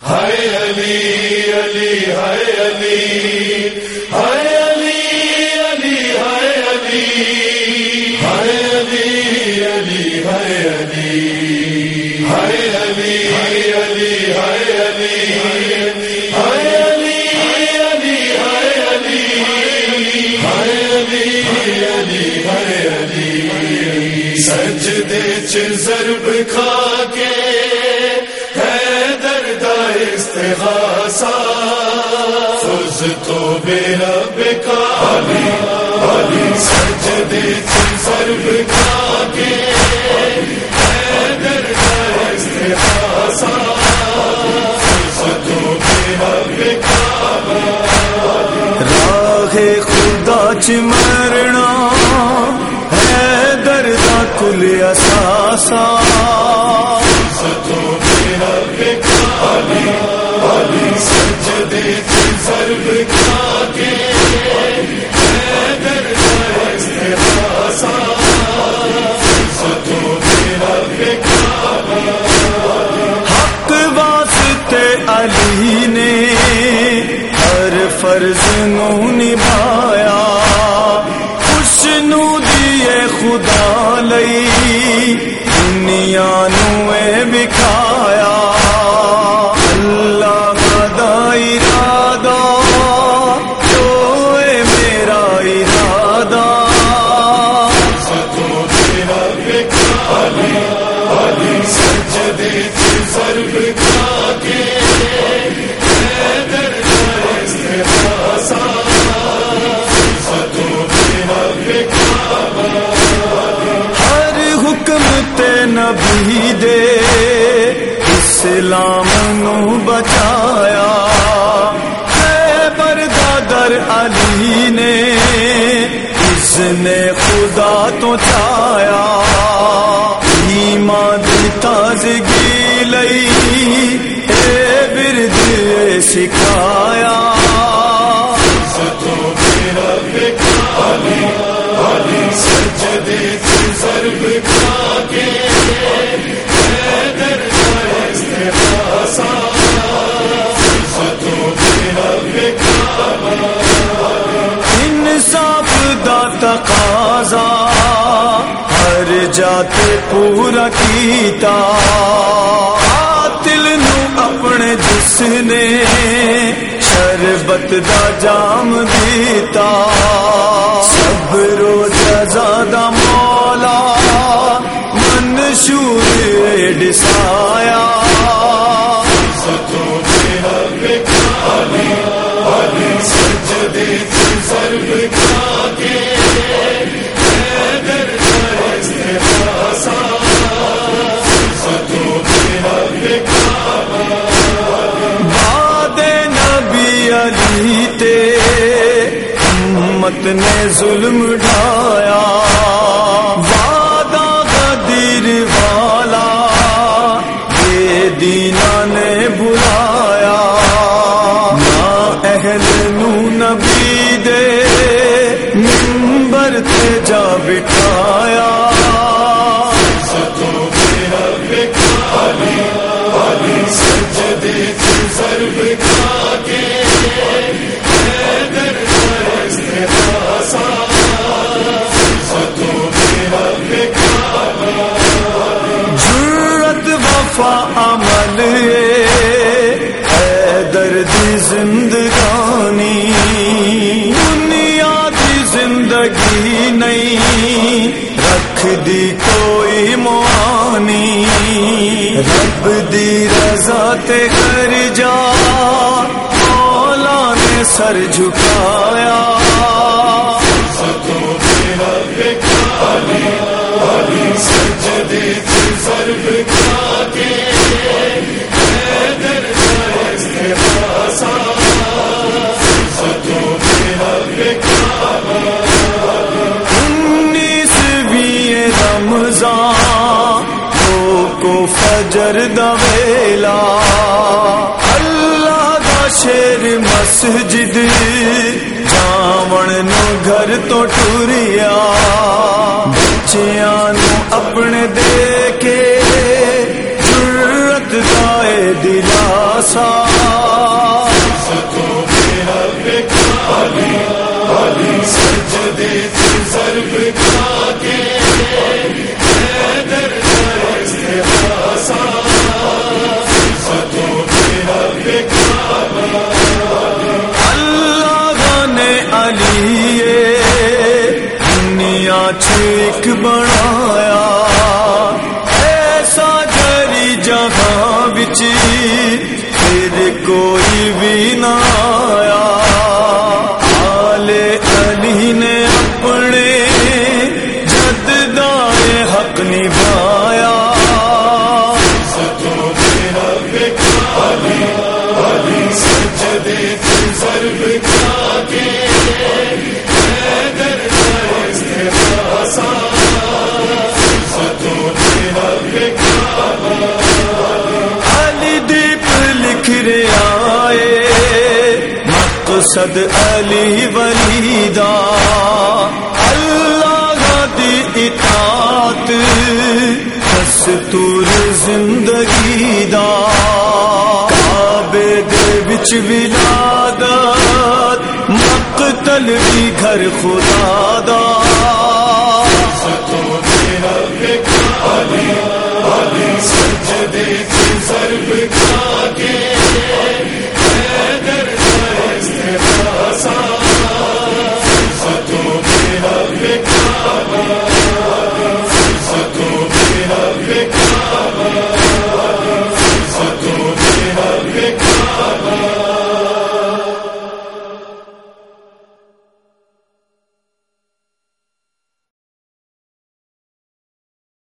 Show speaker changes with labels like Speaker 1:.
Speaker 1: ہائے علی علی ہائے علی ہائے علی علی ہائے علی ہائے علی علی ہائے علی ہائے علی علی ہائے علی ہائے علی علی ہائے علی ہائے علی علی ہائے علی سجدے چ ضرب کھا تو میرا بکالی علی سجدے چ ضرب کے ہے
Speaker 2: راہ خدا چ مرنا ہے دردا کل اساسا
Speaker 1: ستو میرا بکالی علی سجدے چ
Speaker 2: فرض نو نبھایا، خوش نو دیے خدا لئی، دنیا نو بکھایا۔ اللہ دا ارادہ اے میرا ارادہ۔
Speaker 1: ستو میرا علی سجدے ضرب کھا کے۔
Speaker 2: اسلام نو بچایا۔ خیبر بردادر علی نے اس نے خدا تو چایا۔ ایمان دی تازگی لئی اے برد سکھا۔ تقاضا، ہر جاتے پورا کیتا۔ دل نو اپنے جس نے شربت دا جام دیتا۔ سب روز زیادہ مولا، منشور ڈسایا
Speaker 1: ستو میرا بکالی
Speaker 2: نبی علی تے امت نے ظلم ڈھایا۔ جرت وفا عمل ہے دردی زندگانی دنیا کی زندگی نہیں، رکھ دی کوئی موانی رب دی رضا تے کر جا، مولا نے سر جھکایا فجر دا اللہ دا شیر مسجد جاون نو گھر تو ٹوریا۔ بچیاں نو اپنے دے کے جرت دا دلاسا۔
Speaker 1: سجدے سے
Speaker 2: کا سد علی ولیدا اللہ دی اطاعت، دستور زندگی دا۔ کعبے دے وچ ولادت، مقتل بھی گھر خدا دا۔ سجدے کے ضرب کھا کے۔ Oh,